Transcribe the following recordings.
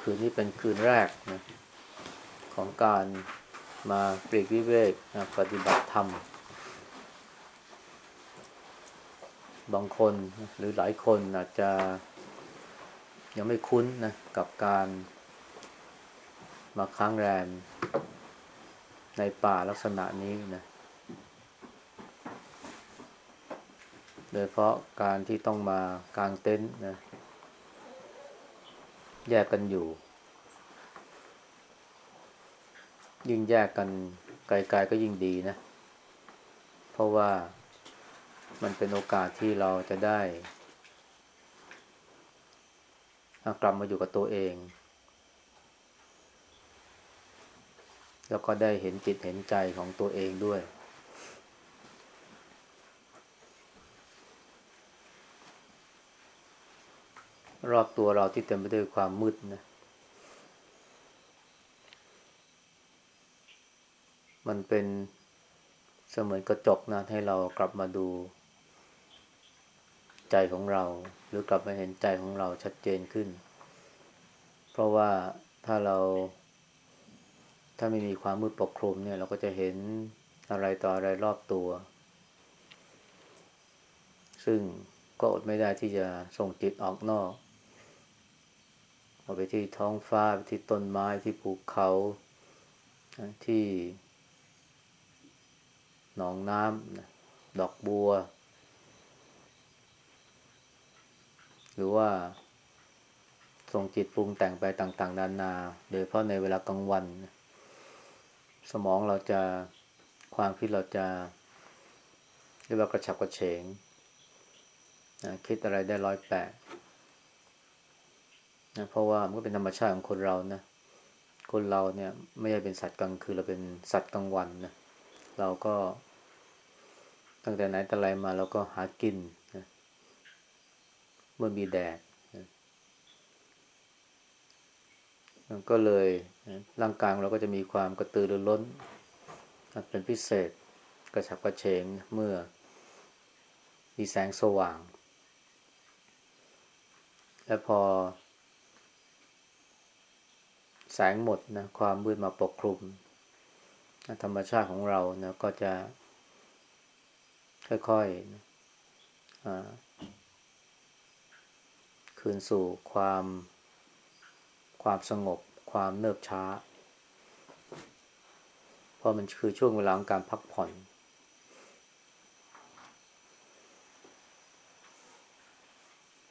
คืนนี้เป็นคืนแรกนะของการมาปลีกวิเวกนะปฏิบัติธรรม บางคนหรือหลายคนอาจจะยังไม่คุ้นนะกับการมาค้างแรมในป่าลักษณะนี้นะ โดยเพราะการที่ต้องมากางเต็นท์นะ แยกกันอยู่ ยิ่งแยกกันไกลๆก็ยิ่งดีนะ เพราะว่ามันเป็นโอกาสที่เราจะได้กลับมาอยู่กับตัวเอง แล้วก็ได้เห็นจิตเห็นใจของตัวเองด้วย รอบตัวเราที่เต็มไปด้วยความมืดนะมันเป็นเสมือนกระจกนะให้เรากลับมาดูใจของเรา หรือกลับมาเห็นใจของเราชัดเจนขึ้น เพราะว่าถ้าเรา ถ้าไม่มีความมืดปกคลุมเนี่ย เราก็จะเห็นอะไรต่ออะไรรอบตัว ซึ่งก็อดไม่ได้ที่จะส่งจิตออกนอก ออกไปที่ท้องฟ้าไปที่ต้นไม้ที่ภูเขาที่หนองน้ำดอกบัว หรือว่าส่งจิตปรุงแต่งไปต่าง ๆ นานา โดยเพราะในเวลากลางวัน สมองเราจะความคิดเราจะเรียกว่ากระฉับกระเฉง คิดอะไรได้ร้อยแปด นะเพราะว่ามันก็เป็นธรรมชาติของคนเรานะคนเราเนี่ยไม่ใช่เป็นสัตว์กลางคืนเราเป็นสัตว์กลางวันนะเราก็ ตั้งแต่ไหนแต่ไรมาเราก็หากินนะเมื่อมีแดดนะก็เลยนะร่างกายเราก็จะมีความกระตือรือร้น เป็นพิเศษกระฉับกระเฉงเมื่อมีแสงสว่าง และพอ แสงหมดนะความมืดมาปกคลุม ธรรมชาติของเรานะก็จะ ค่อยๆคืนสู่ความ ความสงบ ความเนิบช้า เพราะมันคือช่วงเวลาของการพักผ่อน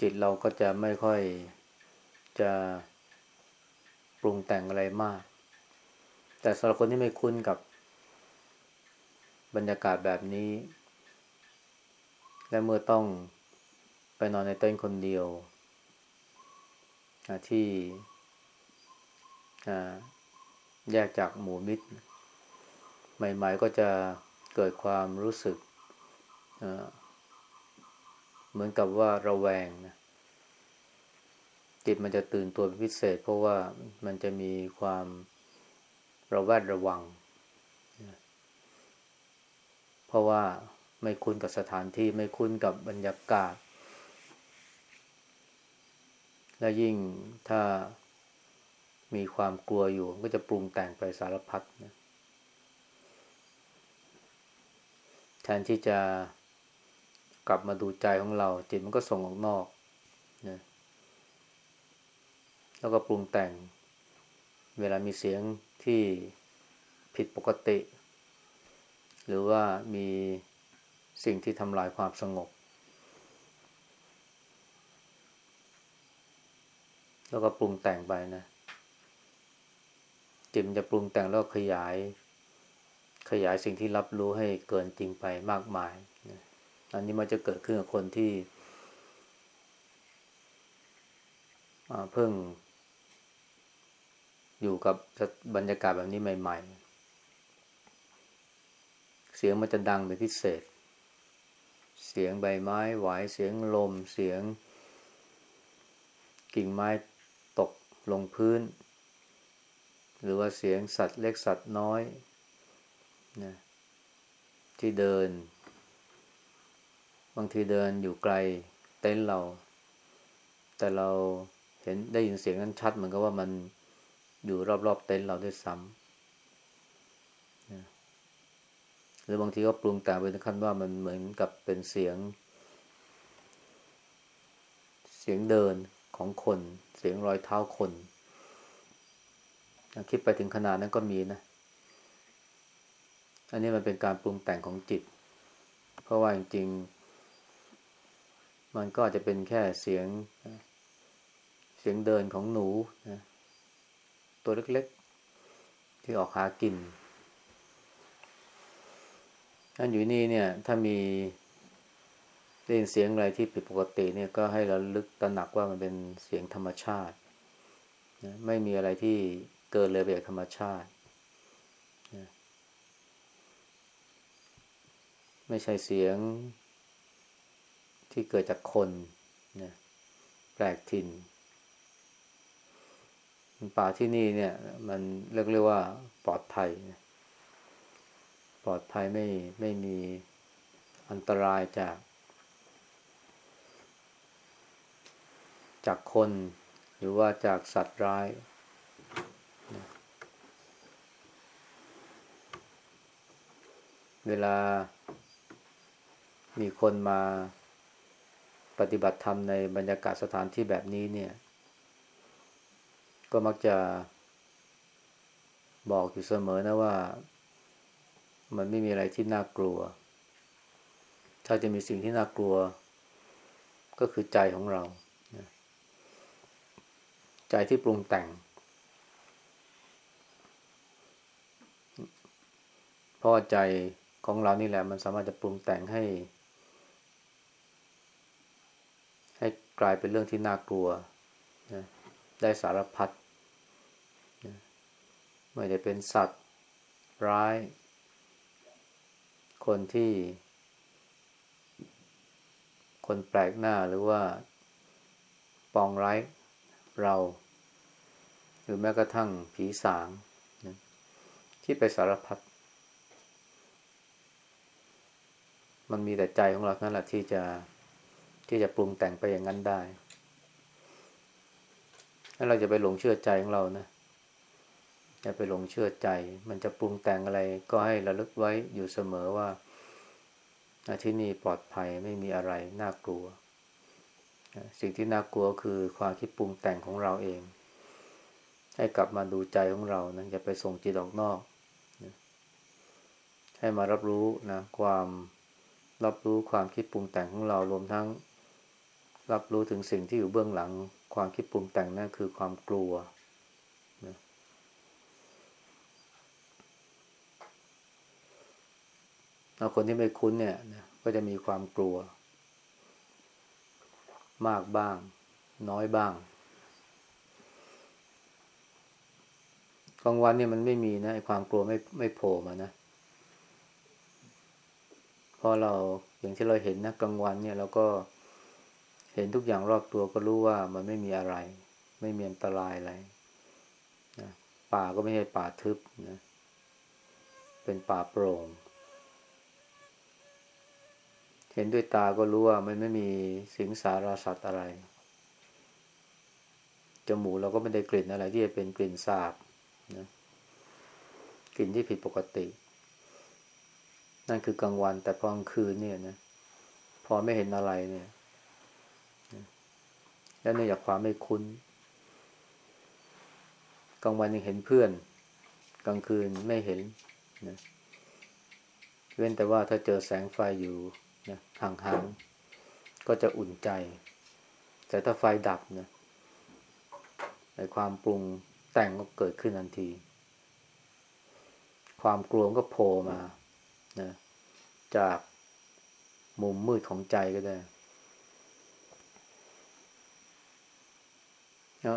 จิตเราก็จะไม่ค่อยจะ ปรุงแต่งอะไรมาก แต่สำหรับคนที่ไม่คุ้นกับบรรยากาศแบบนี้ และเมื่อต้องไปนอนในเต็นคนเดียวที่แยกจากหมู่มิตร ใหม่ๆก็จะเกิดความรู้สึก เหมือนกับว่าระแวงนะ จิตมันจะตื่นตัวเป็นพิเศษ เพราะว่ามันจะมีความระแวดระวัง เพราะว่าไม่คุ้นกับสถานที่ไม่คุ้นกับบรรยากาศ และยิ่งถ้ามีความกลัวอยู่ก็จะปรุงแต่งไปสารพัดนะแทนที่จะกลับมาดูใจของเรา จิตมันก็ส่งออกนอกนะ แล้วก็ปรุงแต่ง เวลามีเสียงที่ผิดปกติ หรือว่ามีสิ่งที่ทำลายความสงบ แล้วก็ปรุงแต่งไปนะ จิตมันจะปรุงแต่งแล้วขยาย ขยายสิ่งที่รับรู้ให้เกินจริงไปมากมาย อันนี้มันจะเกิดขึ้นกับคนที่เพิ่ง อยู่กับบรรยากาศแบบนี้ใหม่ ๆ เสียงมันจะดังเป็นพิเศษ เสียงใบไม้ไหวเสียงลม เสียง กิ่งไม้ตกลงพื้น หรือว่าเสียงสัตว์เล็กสัตว์น้อยนะที่เดิน บางทีเดินอยู่ไกลเต็นท์เรา แต่เราเห็นได้ยินเสียงนั้นชัดเหมือนกับว่ามัน อยู่รอบๆเต็นท์เราด้วยซ้ำนะหรือบางทีก็ปรุงแต่งไปถึงขั้นว่ามันเหมือนกับเป็นเสียง เสียงเดินของคน เสียงรอยเท้าคนคิดไปถึงขนาดนั้นก็มีนะ อันนี้มันเป็นการปรุงแต่งของจิต เพราะว่าจริงๆ มันก็อาจจะเป็นแค่เสียง เสียงเดินของหนูนะ ตัวเล็กๆ ที่ออกหากินอันอยู่นี่เนี่ย ถ้ามีได้ยินเสียงอะไรที่ผิดปกติเนี่ยก็ให้เราลึกตระหนักว่ามันเป็นเสียงธรรมชาตินะไม่มีอะไรที่เกินเลยไปจากธรรมชาตินะไม่ใช่เสียงที่เกิดจากคนนะแปลกถิ่น ป่าที่นี่เนี่ย มันเรียกเรียกว่าปลอดภัย ปลอดภัยไม่ไม่มีอันตรายจาก จากคนหรือว่าจากสัตว์ร้าย เวลา มีคนมาปฏิบัติธรรมในบรรยากาศสถานที่แบบนี้เนี่ย ก็มักจะบอกอยู่เสมอนะว่า มันไม่มีอะไรที่น่ากลัว ถ้าจะมีสิ่งที่น่ากลัว ก็คือใจของเรา ใจที่ปรุงแต่ง เพราะใจของเรานี่แหละ มันสามารถจะปรุงแต่งให้ ให้กลายเป็นเรื่องที่น่ากลัว ได้สารพัดไม่ได้เป็นสัตว์ร้าย คนที่ คนแปลกหน้าหรือว่า ปองร้ายเรา หรือแม้กระทั่งผีสางที่ไปสารพัดมันมีแต่ใจของเรานั่นแหละที่จะที่จะปรุงแต่งไปอย่างนั้นได้ เราจะไปหลงเชื่อใจของเรานะอย่าไปหลงเชื่อใจ มันจะปรุงแต่งอะไรก็ให้ระลึกไว้อยู่เสมอว่าที่นี่ปลอดภัยไม่มีอะไรน่ากลัว สิ่งที่น่ากลัวคือความคิดปรุงแต่งของเราเอง ให้กลับมาดูใจของเรานะอย่าไปส่งจิตออกนอกให้มารับรู้นะความรับรู้ความคิดปรุงแต่งของเรารวมทั้ง รับรู้ถึงสิ่งที่อยู่เบื้องหลัง ความคิดปรุงแต่งนั่นคือความกลัวนะเอาคนที่ไม่คุ้นเนี่ยนะก็จะมีความกลัว มากบ้าง น้อยบ้างกลางวันเนี่ยมันไม่มีนะความกลัวไม่ไม่โผล่มานะพอเราอย่างที่เราเห็นนะกลางวันเนี่ยเราก็เเห็นทุกอย่างรอบตัวก็รู้ว่ามันไม่มีอะไร ไม่มีอันตรายอะไรนะป่าก็ไม่ใช่ป่าทึบนะเป็นป่าโปร่ง เห็นด้วยตาก็รู้ว่ามันไม่มีสิงสาราสัตว์อะไรจมูกเราก็ไม่ได้กลิ่นอะไรที่จะเป็นกลิ่นสาบนะกลิ่นที่ผิดปกติ นั่นคือกลางวันแต่พอกลางคืนเนี่ยนะพอไม่เห็นอะไรเนี่ย แล้วเนื่องจากความไม่คุ้น กลางวันยังเห็นเพื่อน กลางคืนไม่เห็นนะเว้นแต่ว่าถ้าเจอแสงไฟอยู่นะห่างๆ ก็จะอุ่นใจ แต่ถ้าไฟดับนะในความปรุงแต่งก็เกิดขึ้นทันที ความกลัวก็โผล่มานะจากมุมมืดของใจก็ได้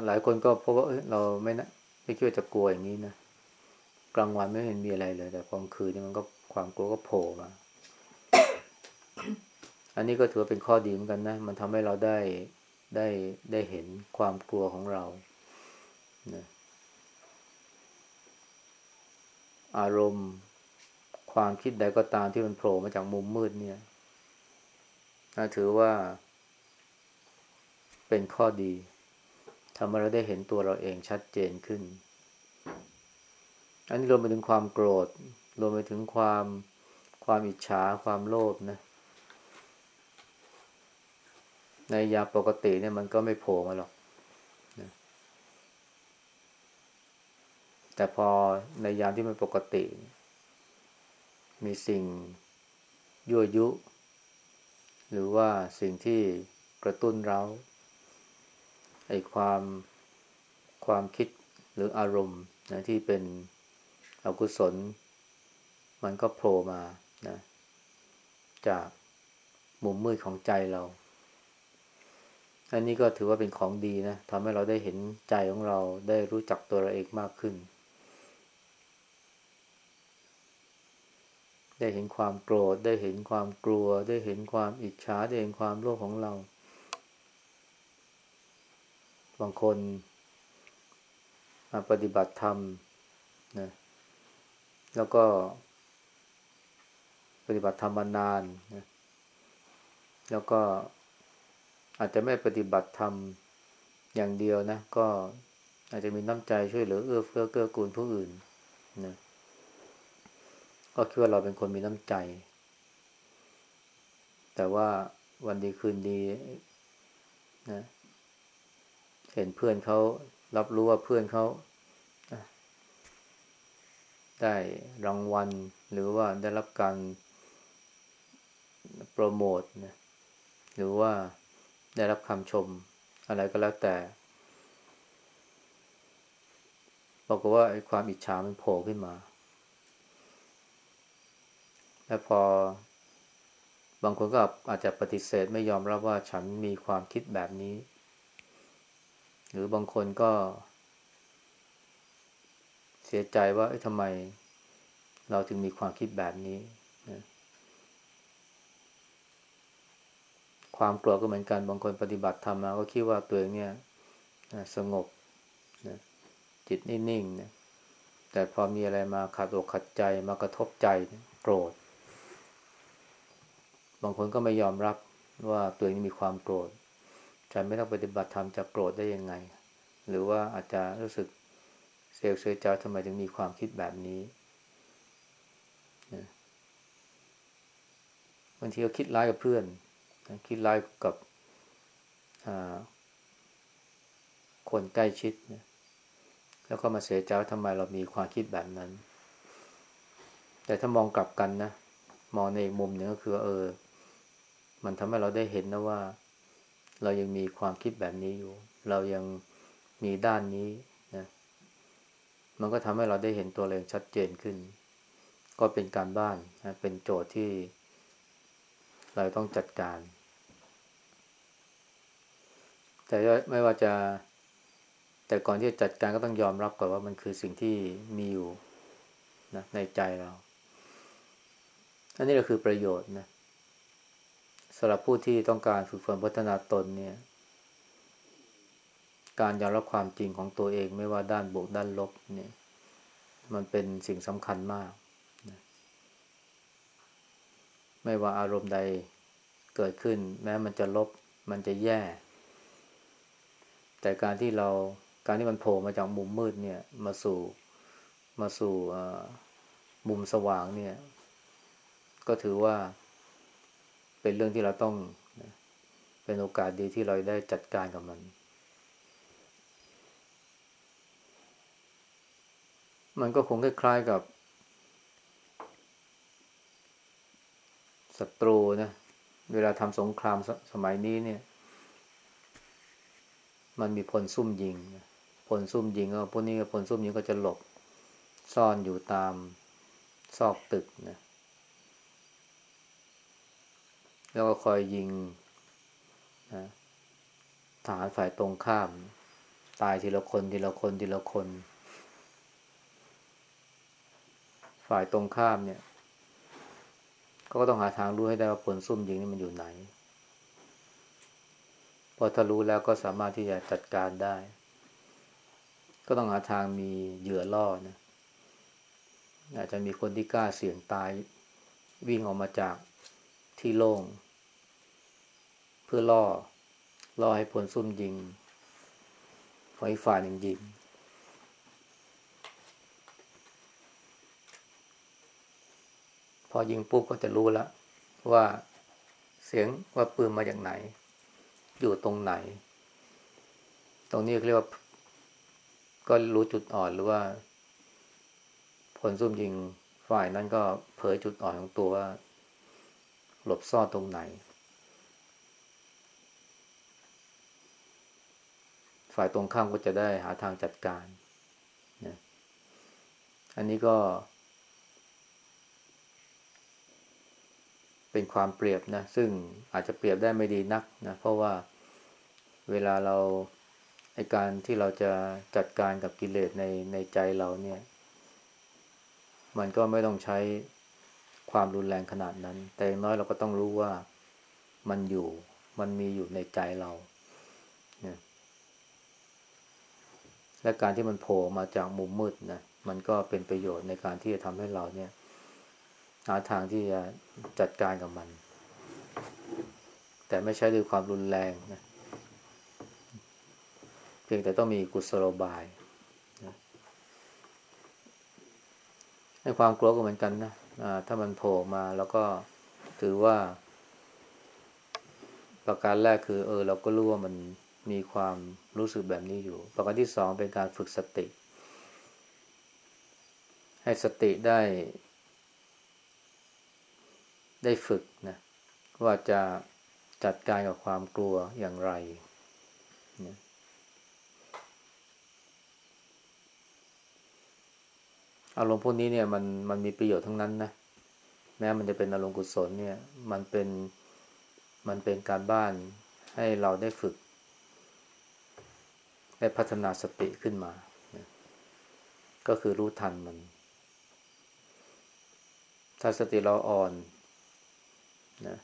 หลายคนก็พบว่าเเราไม่นะไม่คิดว่าจะกลัวอย่างนี้นะกลางวันไม่เห็นมีอะไรเลย แต่กลางคืนนี่มันก็ความกลัวก็โผล่มาอันนี้ก็ถือเป็นข้อดีเหมือนกันนะ มันทำให้เราได้ได้ได้เห็นความกลัวของเรานะอารมณ์ความคิดใดก็ตามที่มันโผล่มาจากมุมมืดเนี่ยถือว่าเป็นข้อดี ทำให้เราได้เห็นตัวเราเองชัดเจนขึ้น อันนี้รวมไปถึงความโกรธ รวมไปถึงความความอิจฉาความโลภนะ ในยาปกติเนี่ยมันก็ไม่โผล่มาหรอกนะแต่พอในยามที่มันปกติ มีสิ่งยั่วยุ หรือว่าสิ่งที่กระตุ้นเรา ไอ้ความความคิดหรืออารมณ์นะที่เป็นอกุศล มันก็โผล่มานะจากมุมมืดของใจเราอันนี้ก็ถือว่าเป็นของดีนะทำให้เราได้เห็นใจของเราได้รู้จักตัวเราเองมากขึ้น ได้เห็นความโกรธ ได้เห็นความกลัว ได้เห็นความอิจฉา ได้เห็นความโลภของเรา บางคนมาปฏิบัติธรรมนะแล้วก็ ปฏิบัติธรรมมานานนะแล้วก็อาจจะไม่ปฏิบัติธรรมอย่างเดียวนะ ก็อาจจะมีน้ำใจช่วยเหลือเอื้อเฟื้อเกื้อกูลผู้อื่นนะก็คิดว่าเราเป็นคนมีน้ำใจ แต่ว่าวันดีคืนดีนะ เห็นเพื่อนเขารับรู้ว่าเพื่อนเขาได้รางวัลหรือว่าได้รับการโปรโมทนะหรือว่าได้รับคำชมอะไรก็แล้วแต่บอกว่าไอ้ความอิจฉามันโผล่ขึ้นมา แล้วพอบางคนก็อาจจะปฏิเสธไม่ยอมรับว่าฉันมีความคิดแบบนี้ หรือบางคนก็ เสียใจว่าทำไมเราจึงมีความคิดแบบนี้นะความกลัวก็เหมือนกันบางคนปฏิบัติธรรมมาก็คิดว่าตัวเองเนี่ยสงบนะจิตนิ่งๆนะแต่พอมีอะไรมาขัดอกขัดใจมากระทบใจโกรธ บางคนก็ไม่ยอมรับว่าตัวเองมีความโกรธ ฉันไม่ต้องปฏิบัติธรรมจะโกรธได้ยังไง หรือว่าอาจจะรู้สึกเสียเสียใจทำไมถึงมีความคิดแบบนี้บางทีก็คิดร้ายกับเพื่อน คิดร้ายกับคนใกล้ชิดนะแล้วก็มาเสียใจว่าทำไมเรามีความคิดแบบนั้น แต่ถ้ามองกลับกันนะ มองในอีกมุมหนึ่งก็คือ เออ มันทำให้เราได้เห็นนะว่า เรายังมีความคิดแบบนี้อยู่ เรายังมีด้านนี้นะมันก็ทำให้เราได้เห็นตัวเองชัดเจนขึ้น ก็เป็นการบ้านนะเป็นโจทย์ที่ เราต้องจัดการ แต่ไม่ว่าจะ แต่ก่อนที่จะจัดการก็ต้องยอมรับก่อนว่ามันคือสิ่งที่มีอยู่นะในใจเราอันนี้ก็คือประโยชน์นะ สำหรับผู้ที่ต้องการฝึกฝนพัฒนาตนเนี่ย การยอมรับความจริงของตัวเองไม่ว่าด้านบวกด้านลบเนี่ย มันเป็นสิ่งสำคัญมาก ไม่ว่าอารมณ์ใดเกิดขึ้น แม้มันจะลบ มันจะแย่ แต่การที่เราการที่มันโผล่มาจากมุมมืดเนี่ย มาสู่มาสู่มุมสว่างเนี่ย ก็ถือว่า เป็นเรื่องที่เราต้องเป็นโอกาสดีที่เราได้จัดการกับมัน มันก็คงคล้ายๆกับศัตรูนะเวลาทำสงครามสสมัยนี้เนี่ย มันมีพลซุ่มยิงพลซุ่มยิงก็พวกนี้พลซุ่มยิงก็จะหลบซ่อนอยู่ตามซอกตึกนะ แล้วก็คอยยิงนะทหารฝ่ายตรงข้าม ตายทีละคนทีละคนทีละคน ฝ่ายตรงข้ามเนี่ย ก็ต้องหาทางรู้ให้ได้ว่าผลซุ่มยิงนี่มันอยู่ไหน พอถ้ารู้แล้วก็สามารถที่จะจัดการได้ ก็ต้องหาทางมีเหยื่อล่อนะอาจจะมีคนที่กล้าเสี่ยงตายวิ่งออกมาจาก ที่โล่ง เพื่อล่อล่อให้ผลซุ่มยิงของอีกฝ่ายหนึ่งยิงพอยิงปุ๊บก็จะรู้แล้วว่าเสียงว่าปืนมาจากไหน อยู่ตรงไหน ตรงนี้เรียกว่า ก็รู้จุดอ่อนหรือว่า ผลซุ่มยิงฝ่ายนั้นก็เผยจุดอ่อนของตัวว่า หลบซ่อนตรงไหน ฝ่ายตรงข้ามก็จะได้หาทางจัดการนะอันนี้ก็ เป็นความเปรียบนะ ซึ่งอาจจะเปรียบได้ไม่ดีนักนะ เพราะว่าเวลาเราในการที่เราจะจัดการกับกิเลสในในใจเราเนี่ย มันก็ไม่ต้องใช้ ความรุนแรงขนาดนั้น แต่อย่างน้อยเราก็ต้องรู้ว่ามันอยู่ มันมีอยู่ในใจเราและการที่มันโผล่มาจากมุมมืดนะมันก็เป็นประโยชน์ในการที่จะทำให้เราเนี่ยหาทางที่จะจัดการกับมัน แต่ไม่ใช่ด้วยความรุนแรงนะเพียงแต่ต้องมีกุศโลบายนะในความกลัวก็เหมือนกันนะ ถ้ามันโผล่มาแล้วก็ถือว่า ประการแรกคือ เออ เราก็รู้ว่ามันมีความรู้สึกแบบนี้อยู่ ประการที่สองเป็นการฝึกสติ ให้สติได้ ได้ฝึกนะว่าจะจัดการกับความกลัวอย่างไรนะ อารมณ์พวกนี้เนี่ยมันมันมีประโยชน์ทั้งนั้นนะแม้มันจะเป็นอารมณ์กุศลเนี่ย มันเป็นมันเป็นการบ้านให้เราได้ฝึก ได้พัฒนาสติขึ้นมา ก็คือรู้ทันมัน ถ้าสติเราอ่อนนะ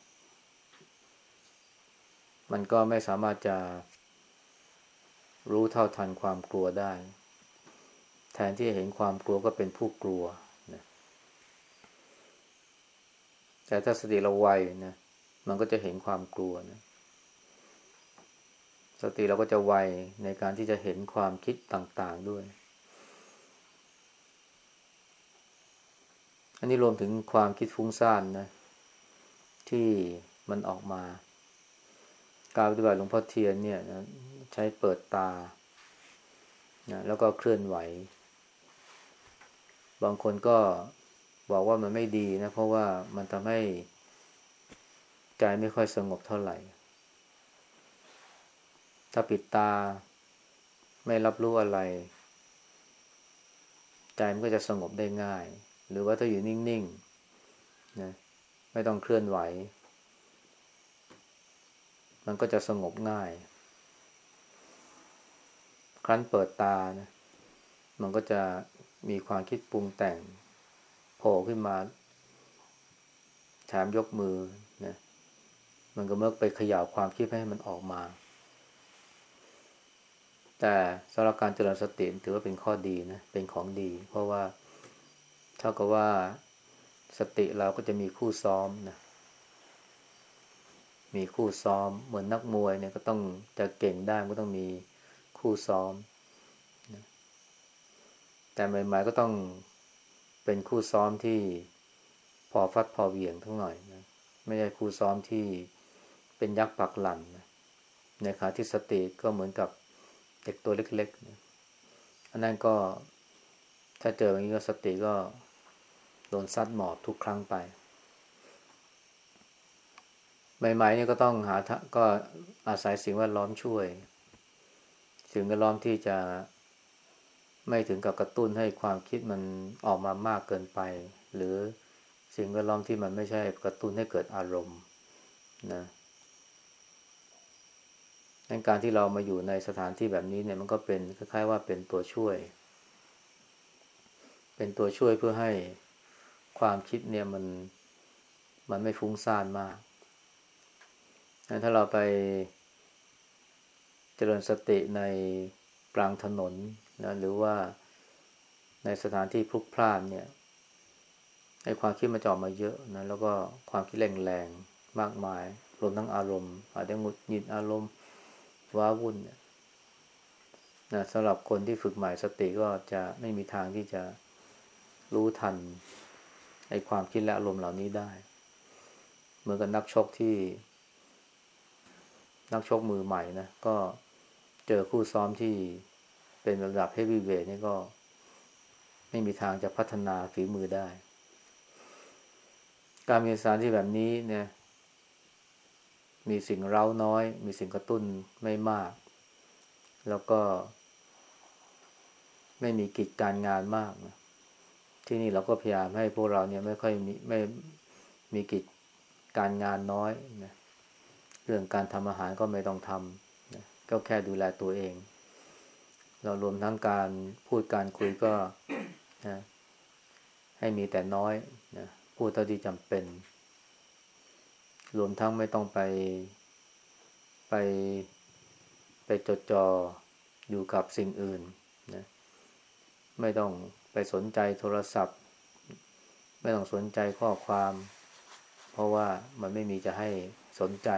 มันก็ไม่สามารถจะรู้เท่าทันความกลัวได้ แทนที่จะเห็นความกลัวก็เป็นผู้กลัวนะแต่ถ้าสติเราไวนะมันก็จะเห็นความกลัวนะสติเราก็จะไวในการที่จะเห็นความคิดต่างๆด้วย อันนี้รวมถึงความคิดฟุ้งซ่านนะ ที่มันออกมา การปฏิบัติหลวงพ่อเทียนเนี่ยนะใช้เปิดตานะแล้วก็เคลื่อนไหว บางคนก็บอกว่ามันไม่ดีนะ เพราะว่ามันทำให้ใจไม่ค่อยสงบเท่าไหร่ ถ้าปิดตาไม่รับรู้อะไร ใจมันก็จะสงบได้ง่าย หรือว่าถ้าอยู่นิ่งๆนะไม่ต้องเคลื่อนไหว มันก็จะสงบง่าย ครั้นเปิดตานะมันก็จะ มีความคิดปรุงแต่งโผล่ขึ้นมาแถมยกมือนะมันก็เมื่อไปขย่าความคิดให้มันออกมา แต่สำหรับการเจริญสติถือว่าเป็นข้อดีนะเป็นของดี เพราะว่าเท่ากับว่าสติเราก็จะมีคู่ซ้อมนะมีคู่ซ้อมเหมือนนักมวยเนี่ยก็ต้องจะเก่งได้ก็ต้องมีคู่ซ้อม แต่ใหม่ๆก็ต้องเป็นคู่ซ้อมที่พอฟัดพอเหวี่ยงทั้งหน่อยนะไม่ใช่คู่ซ้อมที่เป็นยักษ์ปักหลันนะในขาที่สติก็เหมือนกับเด็กตัวเล็กๆอันนั้นก็ถ้าเจออย่างนี้ก็สติก็โดนซัดหมอบทุกครั้งไป ใหม่ๆนี่ก็ต้องหาก็อาศัยสิ่งแวดล้อมช่วย สิ่งแวดล้อมที่จะ ไม่ถึงกับกระตุ้นให้ความคิดมันออกมามากเกินไป หรือสิ่งแวดล้อมที่มันไม่ใช่กระตุ้นให้เกิดอารมณ์นะนั้นการที่เรามาอยู่ในสถานที่แบบนี้เนี่ยมันก็เป็นคล้ายๆว่าเป็นตัวช่วย เป็นตัวช่วยเพื่อให้ความคิดเนี่ยมันมันไม่ฟุ้งซ่านมาก ถ้าเราไปเจริญสติในกลางถนน นะหรือว่าในสถานที่พลุกพล่านเนี่ยให้ความคิดมันจอมาเยอะนะแล้วก็ความคิดแรงๆมากมาย รวมทั้งอารมณ์ อาจจะหงุดหงิดอารมณ์ว้าวุ่นเนี่ยนะสำหรับคนที่ฝึกใหม่สติก็จะไม่มีทางที่จะรู้ทันไอ้ความคิดและอารมณ์เหล่านี้ได้ เหมือนกับนักชกที่ นักชกมือใหม่นะก็เจอคู่ซ้อมที่ เป็นระดับเฮฟวีเวทนี่ก็ ไม่มีทางจะพัฒนาฝีมือได้ การมีสารที่แบบนี้เนี่ย มีสิ่งเร้าน้อย มีสิ่งกระตุ้นไม่มาก แล้วก็ ไม่มีกิจการงานมากนะที่นี่เราก็พยายามให้พวกเราเนี่ยไม่ค่อยมีไม่มีกิจการงานน้อยนะเรื่องการทำอาหารก็ไม่ต้องทำนะก็แค่ดูแลตัวเอง เรารวมทั้งการพูดการคุยก็นะให้มีแต่น้อยนะพูดเท่าที่จำเป็น รวมทั้งไม่ต้องไปไปไปจดจอ่ออยู่กับสิ่งอื่นนะไม่ต้องไปสนใจโทรศัพท์ ไม่ต้องสนใจข้อความ เพราะว่ามันไม่มีจะให้สนใจ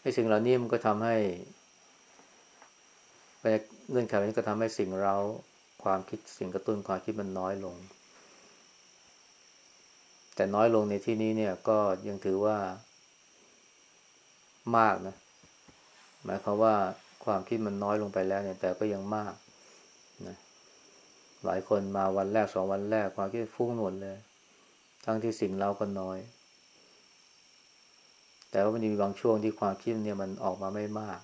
ไอ้สิ่งเหล่านี้มันก็ทำให้ เงื่อนไขนี้ก็ทำให้สิ่งเราความคิดสิ่งกระตุ้นความคิดมันน้อยลง แต่น้อยลงในที่นี้เนี่ยก็ยังถือว่ามากนะ หมายความว่าความคิดมันน้อยลงไปแล้วเนี่ย แต่ก็ยังมากนะหลายคนมาวันแรกสองวันแรกความคิดฟุ้งหมดเลย ทั้งที่สิ่งเราก็น้อย แต่ว่ามันมีบางช่วงที่ความคิดเนี่ยมันออกมาไม่มาก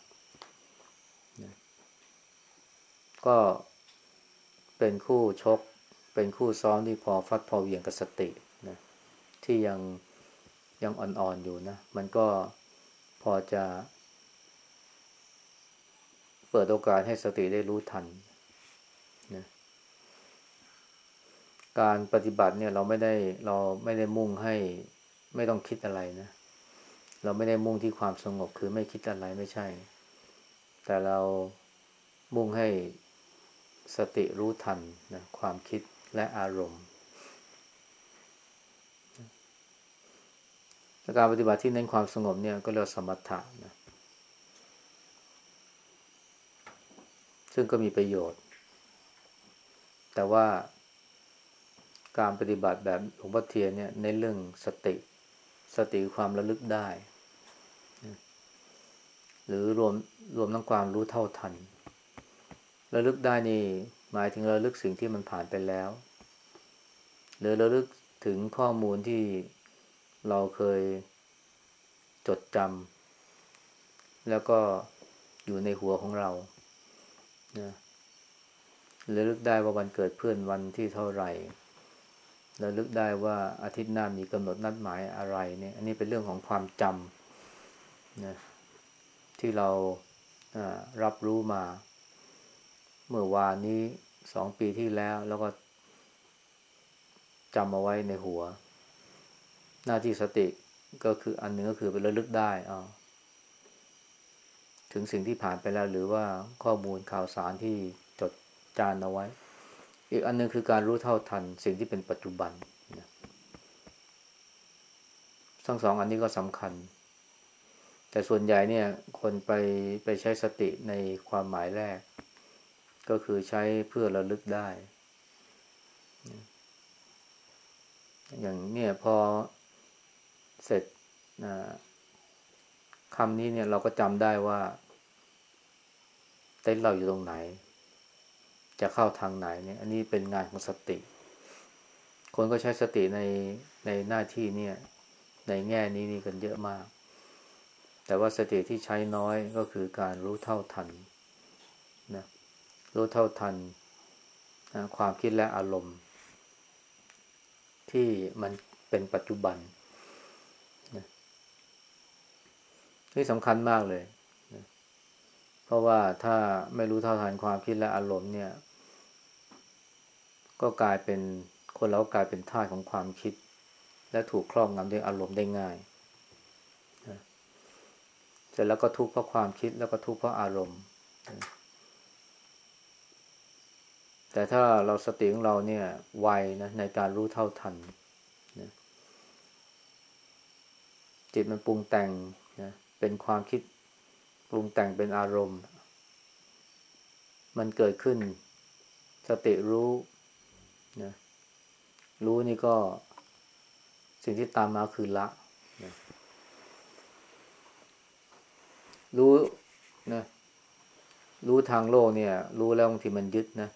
นะ ก็เป็นคู่ชก เป็นคู่ซ้อมที่พอฟัดพอเวียงกับสตินะที่ยังยังอ่อนๆอยู่นะ มันก็พอจะ เปิดโอกาสให้สติได้รู้ทันนะการปฏิบัติเนี่ยเราไม่ได้เราไม่ได้มุ่งให้ไม่ต้องคิดอะไรนะ เราไม่ได้มุ่งที่ความสงบคือไม่คิดอะไรไม่ใช่ แต่เรามุ่งให้ สติรู้ทันนะความคิดและอารมณ์การปฏิบัติที่เน้นความสงบเนี่ยก็เรียกสมถะนะซึ่งก็มีประโยชน์ แต่ว่าการปฏิบัติแบบหลวงพ่อเทียนเนี่ยในเรื่องสติ สติความระลึกได้ หรือรวมรวมทั้งความรู้เท่าทัน ระลึกได้นี่ หมายถึงระลึกสิ่งที่มันผ่านไปแล้ว หรือระลึกถึงข้อมูลที่เราเคยจดจำแล้วก็อยู่ในหัวของเรานะระลึกได้ว่าวันเกิดเพื่อนวันที่เท่าไหร่ระลึกได้ว่าอาทิตย์หน้ามีกำหนดนัดหมายอะไรเนี่ย อันนี้เป็นเรื่องของความจำนะที่เรารับรู้มา เมื่อวานนี้สองปีที่แล้ว แล้วก็จำเอาไว้ในหัว หน้าที่สติก็คืออันนึงก็คือเป็นระลึกได้อาถึงสิ่งที่ผ่านไปแล้วหรือว่าข้อมูลข่าวสารที่จดจานเอาไว้ อีกอันนึงคือการรู้เท่าทันสิ่งที่เป็นปัจจุบันนะทั้งสองอันนี้ก็สำคัญ แต่ส่วนใหญ่เนี่ยคนไปไปใช้สติในความหมายแรก ก็คือใช้เพื่อระลึกได้ อย่างเนี่ยพอเสร็จคำนี้เนี่ยเราก็จำได้ว่า เต้นเราอยู่ตรงไหน จะเข้าทางไหนเนี่ยอันนี้เป็นงานของสติ คนก็ใช้สติในในหน้าที่เนี่ย ในแง่นี้นี่กันเยอะมาก แต่ว่าสติที่ใช้น้อยก็คือการรู้เท่าทัน รู้เท่าทันนะความคิดและอารมณ์ ที่มันเป็นปัจจุบันนะนี่สำคัญมากเลยนะเพราะว่าถ้าไม่รู้เท่าทันความคิดและอารมณ์เนี่ย ก็กลายเป็นคนเรากลายเป็นท่าของความคิด และถูกครอบงำด้วยอารมณ์ได้ง่ายเสร็จแล้วก็ทุกข์เพราะความคิดแล้วก็ทุกข์เพราะอารมณ์ แต่ถ้าเราสติของเราเนี่ยไวนะในการรู้เท่าทันนะจิตมันปรุงแต่งนะเป็นความคิดปรุงแต่งเป็นอารมณ์ มันเกิดขึ้น สติรู้นะรู้นี่ก็สิ่งที่ตามมาคือละนะรู้นะรู้ทางโลกเนี่ย รู้แล้วบางทีมันยึดนะ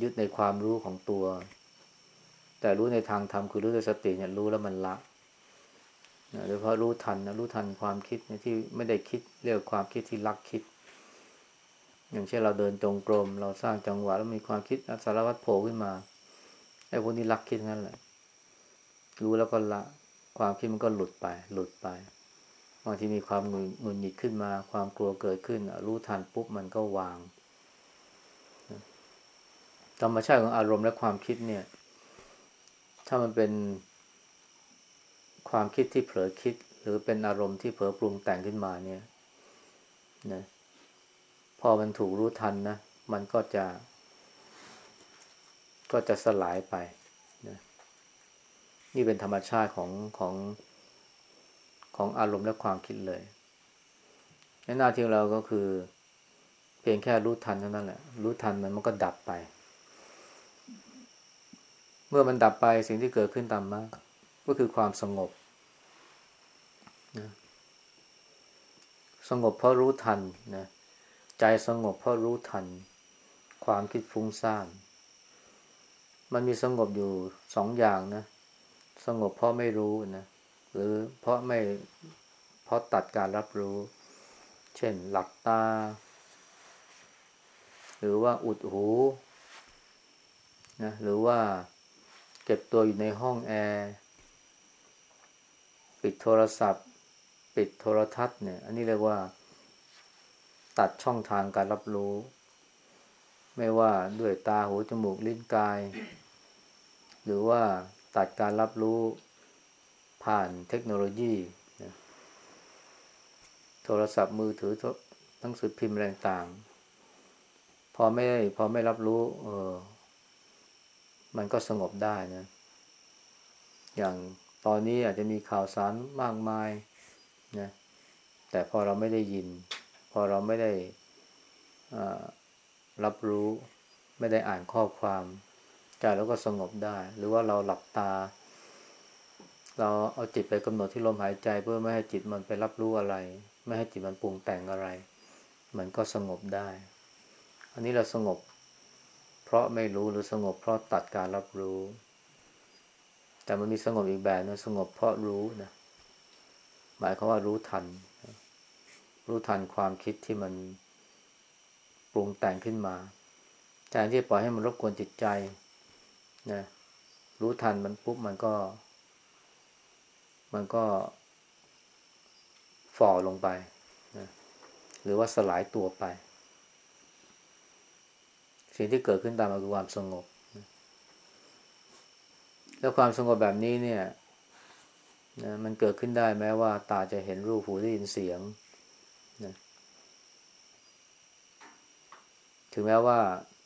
ยึดในความรู้ของตัว แต่รู้ในทางธรรมคือรู้ด้วยสติเนี่ยรู้แล้วมันละนะโดยเฉพาะรู้ทันนะรู้ทันความคิดเนี่ยที่ไม่ได้คิดเรียกความคิดที่ลักคิด อย่างเช่นเราเดินจงกรม เราสร้างจังหวะแล้วมีความคิดสารวัตรโผล่ขึ้นมาไอ้พวกนี้ลักคิดนั่นแหละ รู้แล้วก็ละ ความคิดมันก็หลุดไป หลุดไปบางทีมีความหงุดหงิดขึ้นมา ความกลัวเกิดขึ้น รู้ทันปุ๊บมันก็วาง ธรรมชาติของอารมณ์และความคิดเนี่ย ถ้ามันเป็นความคิดที่เผลอคิด หรือเป็นอารมณ์ที่เผลอปรุงแต่งขึ้นมาเนี่ยนะพอมันถูกรู้ทันนะมันก็จะ ก็จะสลายไปนะนี่เป็นธรรมชาติของของของอารมณ์และความคิดเลยในหน้าที่เราก็คือ เพียงแค่รู้ทันเท่านั้นแหละ รู้ทันมันมันก็ดับไป เมื่อมันดับไปสิ่งที่เกิดขึ้นตามมา ก็คือความสงบนะสงบเพราะรู้ทันนะใจสงบเพราะรู้ทัน ความคิดฟุ้งซ่านมันมีสงบอยู่สองอย่างนะสงบเพราะไม่รู้นะหรือเพราะไม่เพราะตัดการรับรู้ เช่นหลับตา หรือว่าอุดหูนะหรือว่า เก็บตัวอยู่ในห้องแอร์ ปิดโทรศัพท์ ปิดโทรทัศน์เนี่ย อันนี้เรียกว่า ตัดช่องทางการรับรู้ ไม่ว่าด้วยตาหูจมูกลิ้นกาย หรือว่าตัดการรับรู้ผ่านเทคโนโลยี โทรศัพท์มือถือทั้งสือพิมพ์แรงต่าง พอไม่พอไม่รับรู้ เออ มันก็สงบได้นะ อย่างตอนนี้อาจจะมีข่าวสารมากมายนะแต่พอเราไม่ได้ยิน พอเราไม่ได้รับรู้ ไม่ได้อ่านข้อความใจเราก็สงบได้ หรือว่าเราหลับตา เราเอาจิตไปกำหนดที่ลมหายใจเพื่อไม่ให้จิตมันไปรับรู้อะไร ไม่ให้จิตมันปรุงแต่งอะไร มันก็สงบได้ อันนี้เราสงบ ราะไม่รู้หรือสงบเพราะตัดการรับรู้ แต่มันมีสงบอีกแบบนะสงบเพราะรู้นะหมายความว่ารู้ทัน รู้ทันความคิดที่มันปรุงแต่งขึ้นมาแทนที่ปล่อยให้มันรบกวนจิตใจนะรู้ทันมันปุ๊บมันก็ มันก็ฝ่อลงไปนะหรือว่าสลายตัวไป สิ่งที่เกิดขึ้นตามมาคือความสงบ แล้วความสงบแบบนี้เนี่ยนะมันเกิดขึ้นได้แม้ว่า ตาจะเห็นรูปหูได้ยินเสียงนะถึงแม้ว่า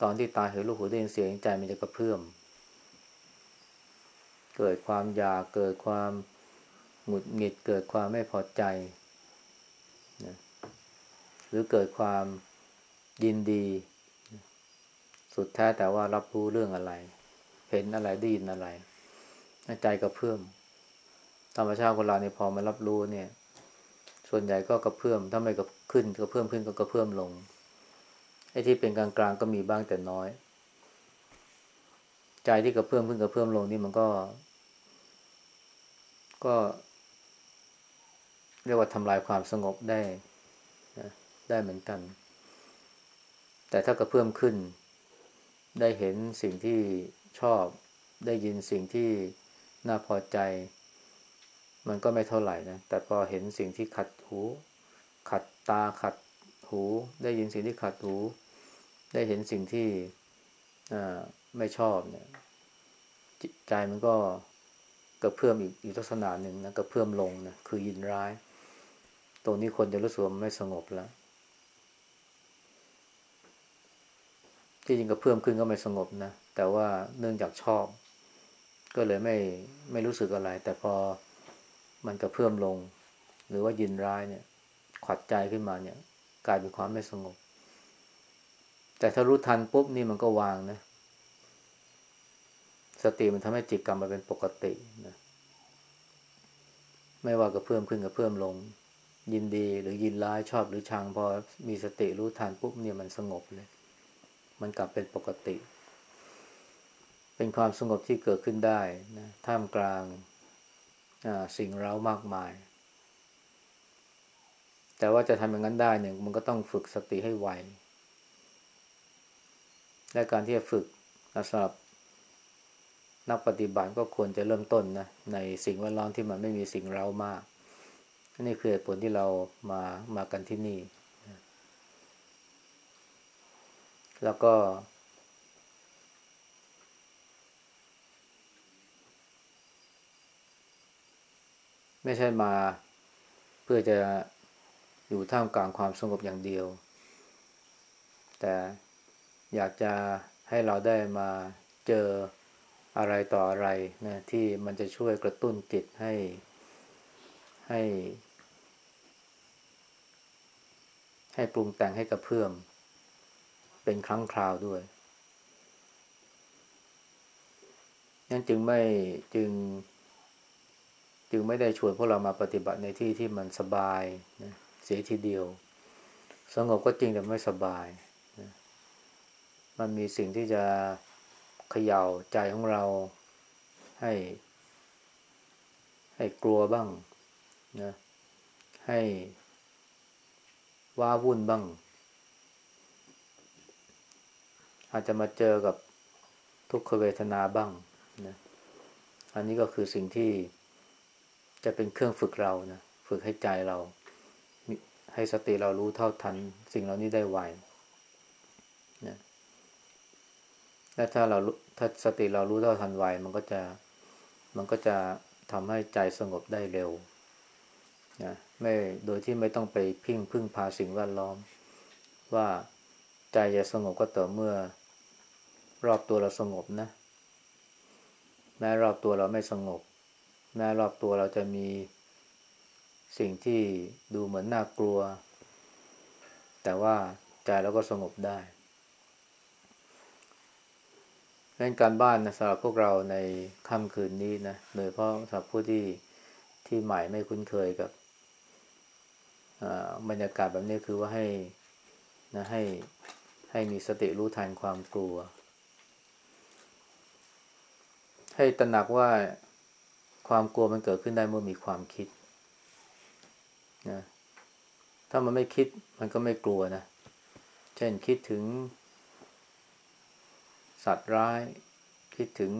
ตอนที่ตาเห็นรูปหูได้ยินเสียงใจมันจะกระเพื่อม เกิดความอยากเกิดความหงุดหงิดเกิดความไม่พอใจนะหรือเกิดความยินดี สุดแท้แต่ว่ารับรู้เรื่องอะไร เห็นอะไรได้ยินอะไรใจกระเพื่อมธรรมชาติคนเราเนี่ยพอมารับรู้เนี่ย ส่วนใหญ่ก็กระเพื่อมถ้าไม่กระขึ้นกระเพื่อมขึ้นก็กระเพื่อมลงไอ้ที่เป็นกลางกลางก็มีบ้างแต่น้อย ใจที่กระเพื่อมขึ้นกระเพื่อมลงนี่มันก็ ก็ เรียกว่าทำลายความสงบได้ได้เหมือนกัน แต่ถ้ากระเพื่อมขึ้น ได้เห็นสิ่งที่ชอบ ได้ยินสิ่งที่น่าพอใจ มันก็ไม่เท่าไหร่นะ แต่พอเห็นสิ่งที่ขัดหู ขัดตาขัดหู ได้ยินสิ่งที่ขัดหู ได้เห็นสิ่งที่ไม่ชอบเนี่ยจิตใจมันก็กระเพื่อมอีกอีกลักษณะหนึ่งนะกระเพื่อมลงนะคือยินร้าย ตรงนี้คนจะรู้สึกไม่สงบแล้ว ที่จริงก็เพิ่มขึ้นก็ไม่สงบนะ แต่ว่าเนื่องจากชอบ ก็เลยไม่ไม่รู้สึกอะไร แต่พอมันกระเพิ่มลง หรือว่ายินร้ายเนี่ย ขวัดใจขึ้นมาเนี่ย กลายเป็นความไม่สงบ แต่ถ้ารู้ทันปุ๊บนี่มันก็วางนะ สติมันทำให้จิตกลับมาเป็นปกตินะไม่ว่ากับเพิ่มขึ้นกับเพิ่มลง ยินดีหรือยินร้ายชอบหรือชังพอมีสติรู้ทันปุ๊บเนี่ยมันสงบเลย มันกลับเป็นปกติ เป็นความสงบที่เกิดขึ้นได้นะท่ามกลางสิ่งเร้ามากมาย แต่ว่าจะทำอย่างนั้นได้เนี่ยมันก็ต้องฝึกสติให้ไว และการที่จะฝึกสำหรับนักปฏิบัติก็ควรจะเริ่มต้นนะในสิ่งแวดล้อมที่มันไม่มีสิ่งเร้ามากนี่คือผลที่เรามามากันที่นี่ แล้วก็ ไม่ใช่มาเพื่อจะอยู่ท่ามกลางความสงบอย่างเดียว แต่อยากจะให้เราได้มาเจออะไรต่ออะไรนะที่มันจะช่วยกระตุ้นจิตให้ให้ ให้ปรุงแต่งให้กระเพื่อม เป็นครั้งคราวด้วยนั่นจึงไม่จึง จึงไม่ได้ชวนพวกเรามาปฏิบัติในที่ที่มันสบายนะเสียทีเดียว สงบก็จริงแต่ไม่สบายนะมันมีสิ่งที่จะเขย่าใจของเราให้ ให้กลัวบ้างนะให้ว้าวุ่นบ้าง อาจจะมาเจอกับทุกขเวทนาบ้างนะอันนี้ก็คือสิ่งที่จะเป็นเครื่องฝึกเรานะฝึกให้ใจเรา ให้สติเรารู้เท่าทัน สิ่งเหล่านี้ได้ไวนะและถ้าเราถ้าสติเรารู้เท่าทันไวมันก็จะมันก็จะทำให้ใจสงบได้เร็วนะไม่โดยที่ไม่ต้องไปพิ้งพึ่งพาสิ่งแวดล้อม ว่าใจจะสงบก็ต่อเมื่อ รอบตัวเราสงบนะ แม้รอบตัวเราไม่สงบ แม้รอบตัวเราจะมีสิ่งที่ดูเหมือนน่ากลัว แต่ว่าใจเราก็สงบได้เล่นการบ้านนะสำหรับพวกเราในค่ำคืนนี้นะโดยเพราะสำหรับผู้ที่ที่ใหม่ไม่คุ้นเคยกับบรรยากาศแบบนี้คือว่าให้นะให้ให้มีสติรู้ทันความกลัว ให้ตระหนักว่าความกลัวมันเกิดขึ้นได้เมื่อมีความคิดนะถ้ามันไม่คิดมันก็ไม่กลัวนะ เช่นคิดถึง สัตว์ร้าย คิดถึง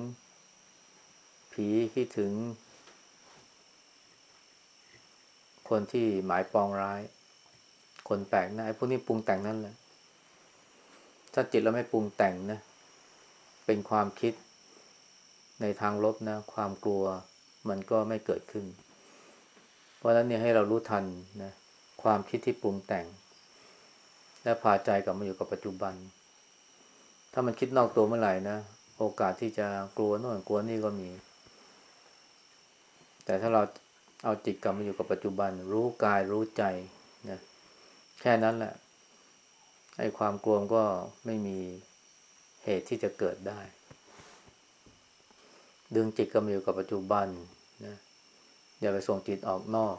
ผีคิดถึง คนที่หมายปองร้าย คนแปลกหน้าไอ้พวกนี้ปรุงแต่งนั่นแหละถ้าจิตเราไม่ปรุงแต่งนะ เป็นความคิด ในทางลบนะความกลัวมันก็ไม่เกิดขึ้น เพราะฉะนั้นเนี่ยให้เรารู้ทันนะความคิดที่ปรุงแต่ง และพาใจกลับมาอยู่กับปัจจุบัน ถ้ามันคิดนอกตัวเมื่อไหร่นะโอกาสที่จะกลัวโน่นกลัวนี่ก็มี แต่ถ้าเราเอาจิตกลับมาอยู่กับปัจจุบัน รู้กายรู้ใจนะแค่นั้นแหละไอ้ความกลัวก็ไม่มีเหตุที่จะเกิดได้ ดึงจิตกลับมาอยู่กับปัจจุบันนะอย่าไปส่งจิตออกนอก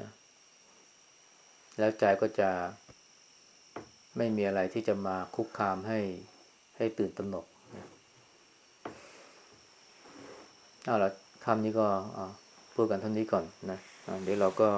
นะแล้วใจก็จะไม่มีอะไรที่จะมาคุกคามให้ให้ตื่นตระหนกนะเอาละคำนี้ก็พูดกันเท่านี้ก่อนนะเดี๋ยวเราก็